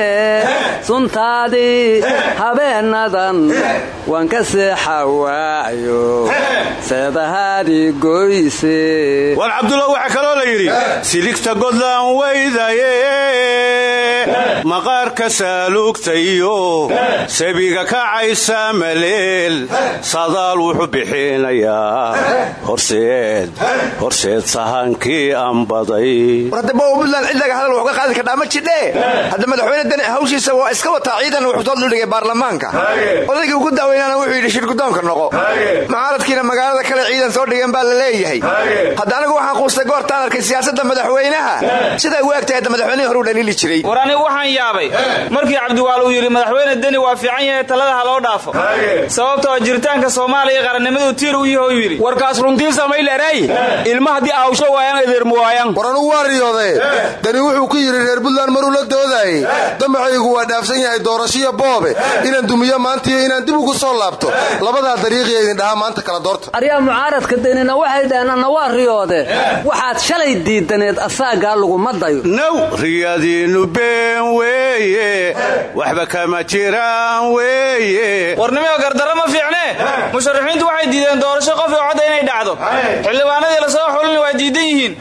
suntaadii habeenadan. Waan ka seexa waayo seedahaadii goyse. War cabdulla waxaa kaloo la yidhi siligta godlaan weydaye maqaarka saaluugtayo sabiga kacaysa maleel sadaal wuxuu bixinayaa. Horseed horseed sahankii ambaday. Warhadaba puntland cid laga hadal wuxuu ka qaadi kardhaa ma jidhe? Hadda madaxweyne dani hawshiisa waa iska wataa ciidan wuxuu soo duldhigay baarlamaanka. Odaygii ugu daaweynana wuxuu yidhi shirgudoonka noqo. Mucaaradkiina magaalada kale ciidan soo dhigeen baa la leeyahay. Hadda anigu waxaan quustay goortaan arkay siyaasadda madaxweynaha siday u egtahay hadda madaxweynihii hore u dhaliili jiray. War anigu waxaan yaabay. Markii cabdiwaal uu yidhi madaxweyne deni waa fiican yahay talada ha loo dhaafo. Sababtoo jiritaanka soomaaliya qarannimadu tiir u yaho yidhi. Warkaas runtii samayleray ilma haddii aawsho waayaan edeermu waayaan war anugu waa riyoodee dani wuxuu ku yidhi reer buntland maruu la doodaayey damacaygu waa dhaafsan yahay doorashiyo boobe. Inaan dumiyo maantiyo inaan dib ugu soo laabto. Labadaa dariiqiya idin dhahaa maanta kala doorta. Aryaa mucaaradka denina waxay dhaheen anna waa riyoode waxaad shalay diidaneed asaagaa laguma dayo. Naw! Riyadiinnu been weeye waxba kama jiraan weeye. Warnimio gardaro ma fiicnee musharaxiintu waxay diideen doorasho qof oo codda inay dhacdo. Xildhibaanadii la soo xulin waa diidan yihiin.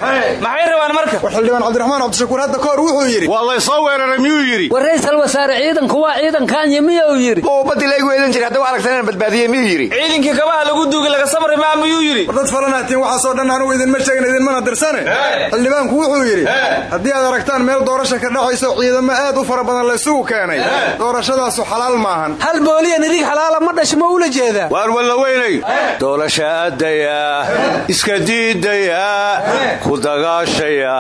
Maxay rabaan marka? War xildhibaan cabdiraxmaan cabdishakuur hadda ka hor wuxuu yidhi waa laysoo weeraray miyuu yidhi? War raysal wasaare ciidanku waa ciidankaanya miyuu yidhi? Oo badii laygu eedan jiray hadda aragtan inaan badbaadiyey miyuu yidhi? Ciidankii kabaha lagu duugi laga samri maa miyuu yidhi? war dad falanaatiin waxaasoo dhan anugu idinma sheegin idinmana dirsane? Xildhibaanku wuxuu yidhi haddii aad aragtaan meel doorasha ka dhacayso ciidamo aad u fara badan laysugu keenay. Doorashadaasu xalaal maahan. Hal booliyan idig xalaala ma dhash ma ula jeedaa waar walla weynay. Doorasha addaya iska diidaya ku dagaashaya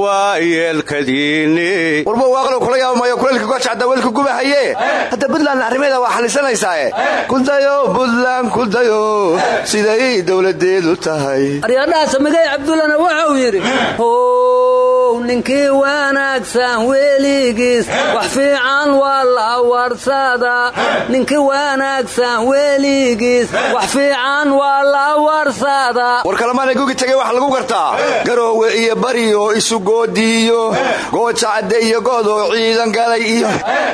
waa yeelkadiinni warba waaqlo kula yaabamayo kuleylka goojacda weelka gubahaye. Hadda buntland arrimeeda waa xalisanaysaa kudayo buntland kudayo siday dowladeedu tahay. Aryadhaha samigay cabdullana wuxuu yidhi ninkii wanaagsan weligiis. Wax fiican waa la warsada ninkii wanaagsan weligiis. Wax fiican waa la warsada war kalamaana gugi tagay waxa lagu gartaa. Garoowe iyo bariyo isu goodiiyo goojacadde iyo godoo ciidan galay iyo.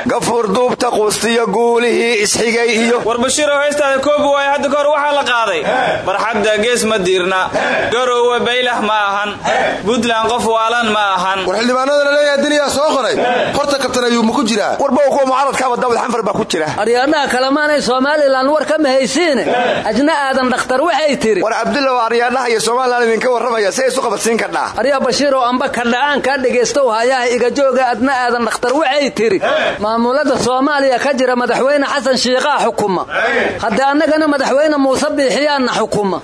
Gafuur duubta quustiyo guulihii isxigay iyo. War bashiiroo heystaada koobi waaye hadda kahor waxaa la qaaday. Barxadda gees ma diirna. Garoowe baylah ma ahan. Buntland qof waalan ma war xildhibaanada laleeyaha diniyaa soo qoray. Horta kabtan ayuu ma ku jiraa? Warba kuwa mucaaradkaaba dawad xanfar baa ku jira. Aryaadhaha kalemaanay somalilan war ka mahaysiine. Ajna aadan dhakhtar waxay tiri. War cabdullaw aryaadhaha iyo somalilan idinka warramaya si ay isu qabadsiin kardhaa aryaa bashiiroo amba kadha'aan kaa dhegaystow hayaha iga jooga adna aadan dhakhtar waxay tiri. Maamulada soomaaliya ka jira madaxweyne xasan shiiqaa xukuma. Hadde annagana madaxweyne muuse biixiyaanna xukuma.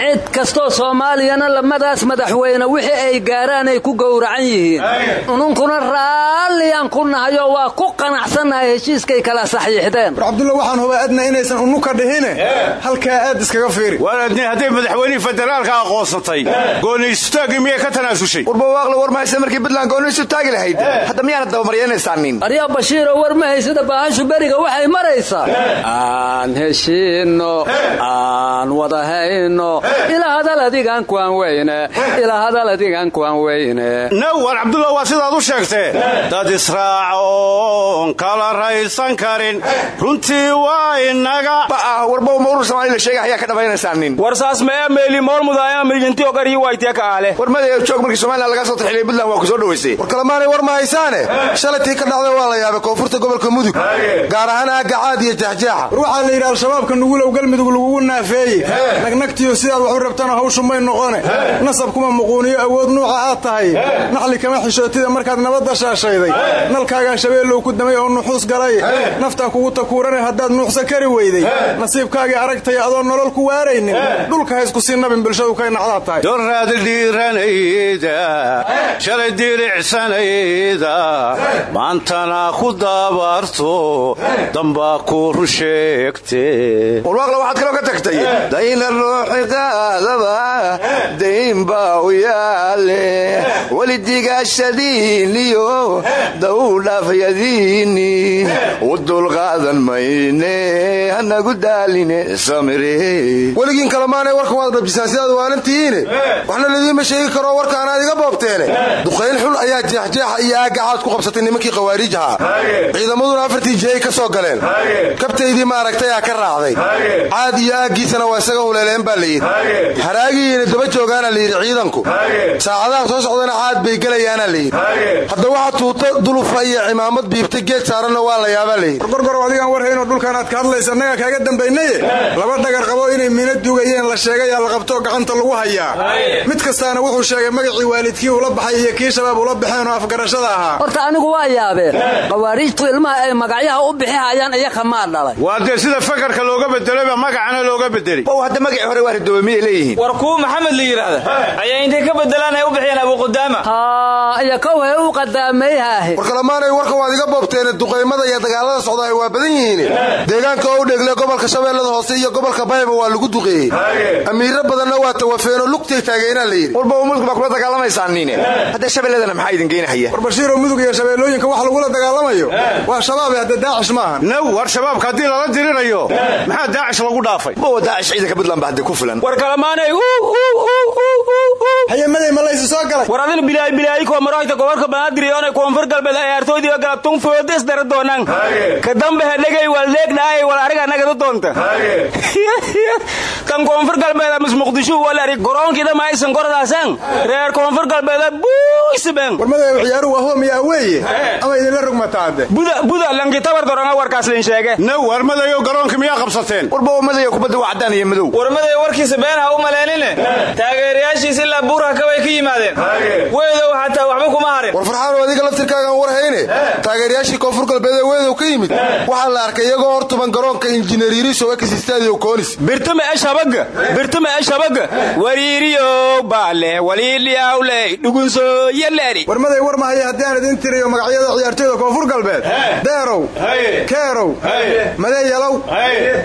Cid kastoo soomaaliyana lamadaas madaxweyne wixii ay gaaraan ay ku gowracan yihiin ununkuna raalliyaan ku nahayo waa ku qanacsannahay heshiiskay kala saxiixdeen. War cabdulla waxaan hubaa adna inaysan unuka dhihine. Halkaa aad iskaga fiiri. Waar adni hadday madaxweynihii federaalka aqoonsatay. Gooniystaaggii miyay ka tanaasushay warba waaqlo war mahaysa markii buntland gooniisu taagi lahayd hadda miyaana dabamaryanaysaannin aryaa bashiiroo war mahaysida baahashu beriga waxay maraysaa. Aan heshiinno aan wada hayno. Ilaa hadal adigaan kuwaan weyne. Ilaa hadal adigaan kuwaan weyne naw waar cabdullah waa sidaad u sheegtee. Dad israac oon kala raysan karin. Runtii waa inaga ba'ah warba mawrur soomaali la sheegay ayaa ka dhamaynaysaanin war saas mee meeli moolmudaaya mirjintiyo garii waytee ka aale. War madayo joog markii somalilan laga soo taxilay buntland waa ku soo dhowaysay war kalemaanay war ma haysaane? Shalatii ka dhacda waa la yaabay koonfurta gobolka mudug gaar ahaan aagga caad iyo jaxjaaxa war waxaa la yidhi al-shabaabka nugulow galmudug lagugu naafeeye nagnagtiyo sidaad wax u rabtana hawshu may noqone. Nasab kuma muquuniyo awood nuuca aad tahay naxli kama xishootida markaad nabadda shaashayday. Nalkaagaa shabeellow ku damay oo nuxuus galay. Naftaa kugu takuurane haddaad nuuxsa kari weyday. Nasiibkaagii aragtaya adoo nolol ku waaraynin. Dhulka haysku sii nabin bulshadu kay nacdaa tahay. Doraad dhiiranayda shalay diricsanayda maantana ku daabaarto dambaa ku run sheegte. Warwaaqla waxaad kaloo ka tagtay. Dayna ruuxi qaadaba dayn baa u yaale weli digaashadiiniyo dawdhaafyadiini u dulqaadan mayne hanagu daaline samire. Weligiin kalemaanay warka waad dhabjisaan sidaad waalantihiine waxna ladiima sheegi karoo warkaanaad iga boobteene. Duqayn xul ayaa jeexjeexa iyo aagga caad ku qabsatay nimankii khawaariijaha ciidamaduna afartii jeey ka soo galeen. Kabtaydii maaragtay aa ka raacday. Caad iyo aaggiisana waa isaga huleeleen baa layidhi haraagiiina daba joogaana layidhi ciidanku. Saacadaha soo socdana caad bay gelayaana layidhi hadda waxa tuuta dulufa iyo cimaamad biibtay geed saaranna waa la yaabaa layidhi gorgorow adigaan warhaynoo dhulkan aad ka hadlaysa annagaa kaaga dambaynaye laba dhagar qabo inay mina dugayeen la sheegayaa la qabtoo gacanta lagu hayaa. Mid kastaana wuxuu sheegay magacii waalidkii ula baxay iyo kii shabaab ula baxeen oo afgarashada ahaa. Horta anigu waa yaabeen qawaariijtu ilmaha ay magacyaha u bixi hayaan iyo kamaa dhalay. Waa dee sida fakarka looga bedelayba magacana looga bedelay hadda magacii hore waa ridoobamiyay leeyihiin. War kuwa maxamed la yidhaahda. Ayaa intay ka bedelaan ay u bixiyeen abuqudaama haa iyo kow he u qadaamayhaahe warkalamaanay warka waad iga boobteene duqaymada iyo dagaalada socdaay waa badan yihiin. Deegaanka u dheegle gobolka shabeellada hoose iyo gobolka bayba waa lagu duqeeyey. Amiiro badanna waa tawafeenoo lugtay taageenaa layidhi walba umudku baa kula dagaalamaysaan niine. Hadda shabeelladana maxaa idin geynahaya war bashiiroo mudug iyo shabeellooyinka wax lagula dagaalamayo. Waa shabaabe hadda daacish maahan naw war shabaabka haddii lala dirirayo maxaa daacish lagu dhaafay? Bowa daacish ciidanka puntland ba hadda ku filan. War kalamaanay hayamaday malaysi soo galay war adina bilaay bilaay koomarahoyta gobolka banaadir oonay koonfur galbeed ciyaartooydii oo galabtun foodes dara doonaan. Ka dambe hedhegay waldeegdhaayay wal ariga nagadu doonta. Kan [laughs] koonfur galbeed mis muqdisho wal ari goroonkida ma aysan gorodaasan reer koonfur galbeed buusiben war madaxa ciyaaru waa hoomiya weeye? Ama idinla rugmataade buda buda lanki tabar doronga warkaas lin sheege. Naw war madayo garoonka miyaa qabsateen? Warba madayo kubadda waa caddaan iyo madow. War madayo warkiisa been ha u maleenine taageerayaashiisa ilaa buurha kabay ka yimaadeen war farxaanoo adiga laftirkaagaan war hayne. Taageerayaashii koonfur galbeed ee weedow ka yimid. Waxaa la arkay iyagoo hortuban garoonka injineeriiriso ekasistaadiyo koonis birtama ee shabaga birtama ee shabaga wariiriyo baale waliiliyawley dhugunsooyaleeri war maday war mahaya haddii aan idin tiriyo magacyada ciyaartooyda koonfur galbeed deerow keerow madeeyalow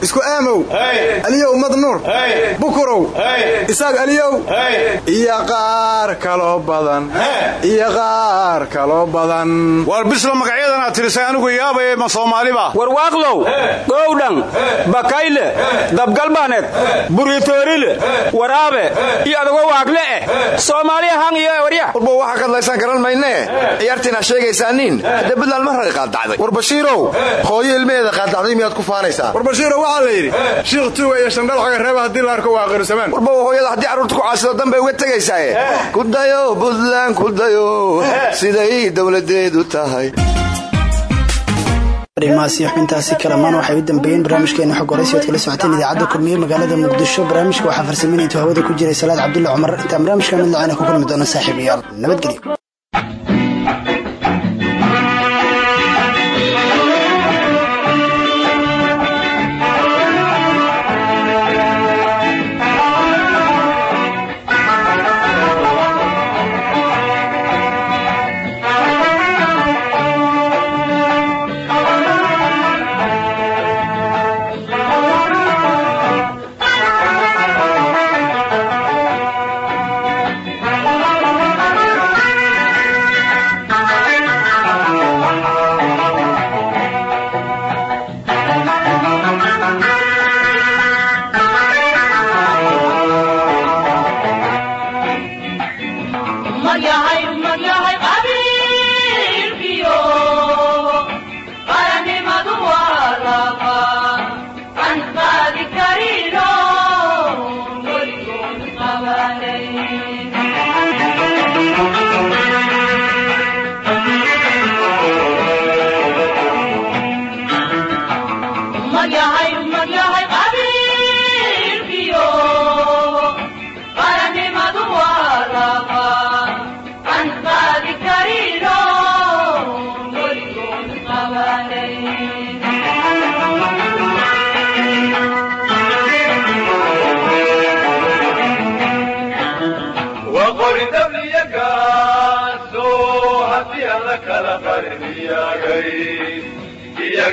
isku aamow aliyow madnuur bukurow isaaq aliyow iyo qaar kaloo badan iyo qaar kaloo badan. War bisla magacyadan aad tirisay anigu yaabaya ma soomaaliba war waaqlow gowdhan bakayle dabgalbaneed buritoorile waraabe iyo adagoo waagle eh soomaaliya han iyo warya. Warba waxaa ka hadlaysaan garan maynee ciyaartiina sheegaysaaniin haddee buntland mar hore qaadacday war bashiirow hooyo ilmaheeda qaadacday miyaad ku faanaysaa war bashiirow waxaa la yidhi shiikh tuuga iyo shandhalxaga reeba haddii la arko waa qirusamaan warba hooyada haddii carruurta ku caasido dan bay uga tegaysaaye. Kudayo buntland kudayo siday dowladeedu tahay. Arimahaasi xubintaasi kalamaan waxay u dambeeyeen barnaamijkeena xog horaysi oad kala socoteen idaacadda kulmiye magaalada muqdisho. Barnaamijka waxaa farsameynaytu hawada ku jiray salaad cabdulla cumar. Intaan barnaamijka mid lacayna ku kulmi doono saaxiibayaal nabadgelyo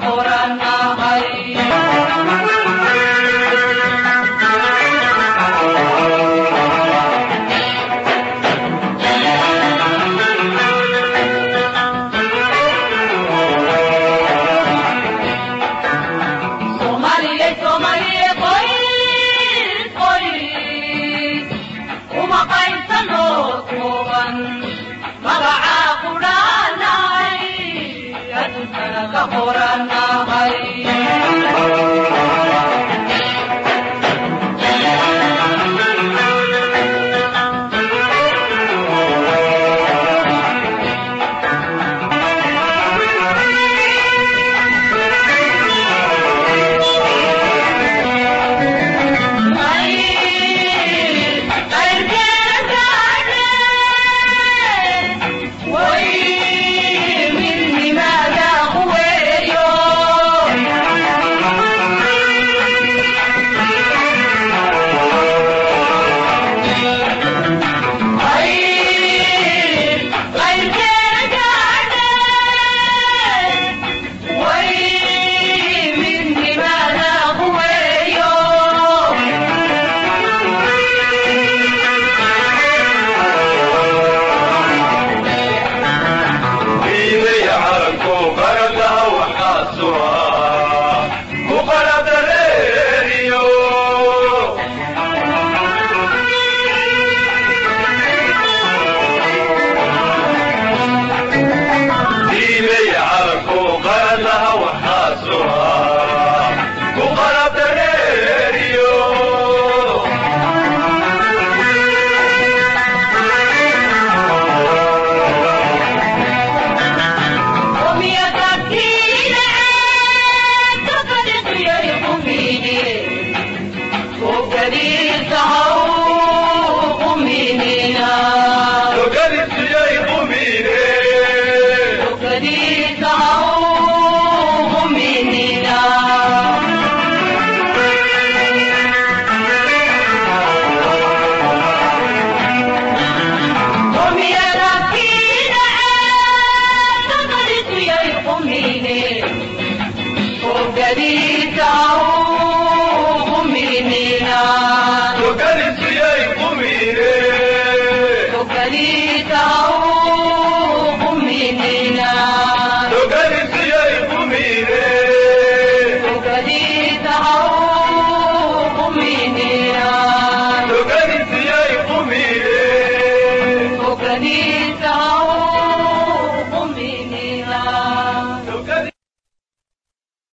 Quran.